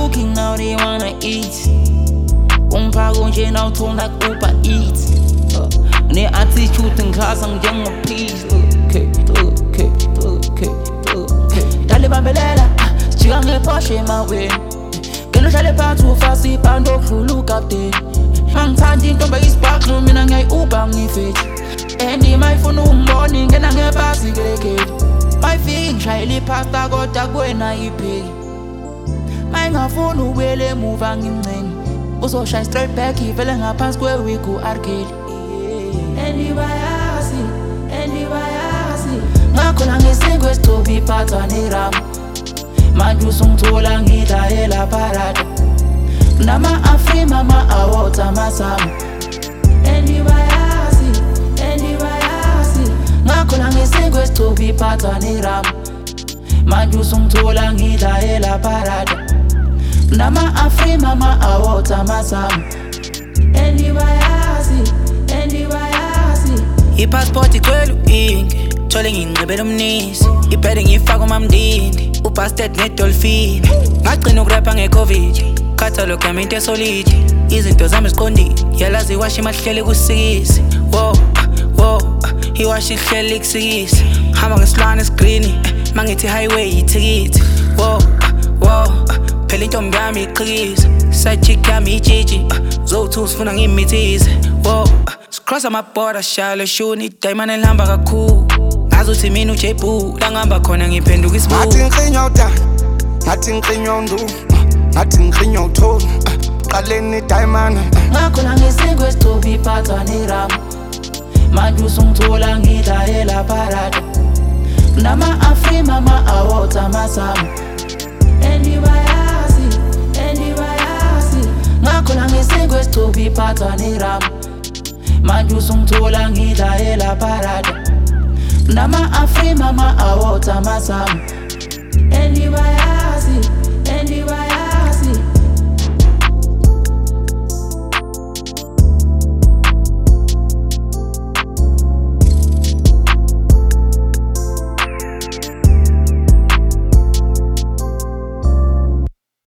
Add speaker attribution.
Speaker 1: cooking, now they wanna eat. Wong pa gong jay now tone like Uber Eats. Uh, their attitude in class, I'm young a piece. Okay, okay, okay, okay. Dale bambelela, chigang e Porsche my way. Kelo shale pa too fast, si pando crew look up there. Angithandi intombi isibhaqu mina ngiyayiuba ngifethi and mayifuna ungiboni um, ngena ngebhasi kulekeli mayifiki ngishayela go, kodwa kuwena iphiki Mayingafuni ubuyele emuva ngimncenge Uzoshaya straight back ivele ngaphansi kwe-wig u-arkeli And bayazi, and bayazi Ngakhula ngesingo esithobi iphathwa nerama Manje usungithola ngidlayela parada Nama-afrima ama-awards amasama And bayazi, and bayazi Ngakhula ngesingo esithobi iphathwa nerama Manje usungithola ngidlayela parada Nama-afrima ama-awards amasama And bayazi, and bayazi
Speaker 2: ipassport igcwele u-ingi thole nginqibela umnisi. Ibhede ngiyifaka umamndindi ubasted nedolfini ngagcina ukurapha nge-covid catalogue yami into esolidi izinto zami ziqondile yalazi iwashi mahlele kusikisi wo wo iwashi lihlele kusikisi hamba ngesilwane esigrini mangithi highway yithikithi wo wo phela intombi yami iqhikisa. Sidechick yami ijiji zowu-two sifuna ngiyimithize wo Cross amabhoda shalo shuni idayimane lihamba kakhulu? Ngazuthi mina ujebu la ngihamba khona ngiphenduka isibuku
Speaker 3: ngiklinya udana ngathi ngiklinya undu ngathi ngiklinya uthoni qaleni idayimana
Speaker 1: Ngakhula ngesingo esithobi iphathwa nerama Manje usungithola ngidlayela Nama afi mama awota masamu Anywhere I see, anywhere I see. Ngakulanga singwe stupi patwa ni ramu Majusung tulangita ela parada Nama afi mama awota masamu Anywhere I see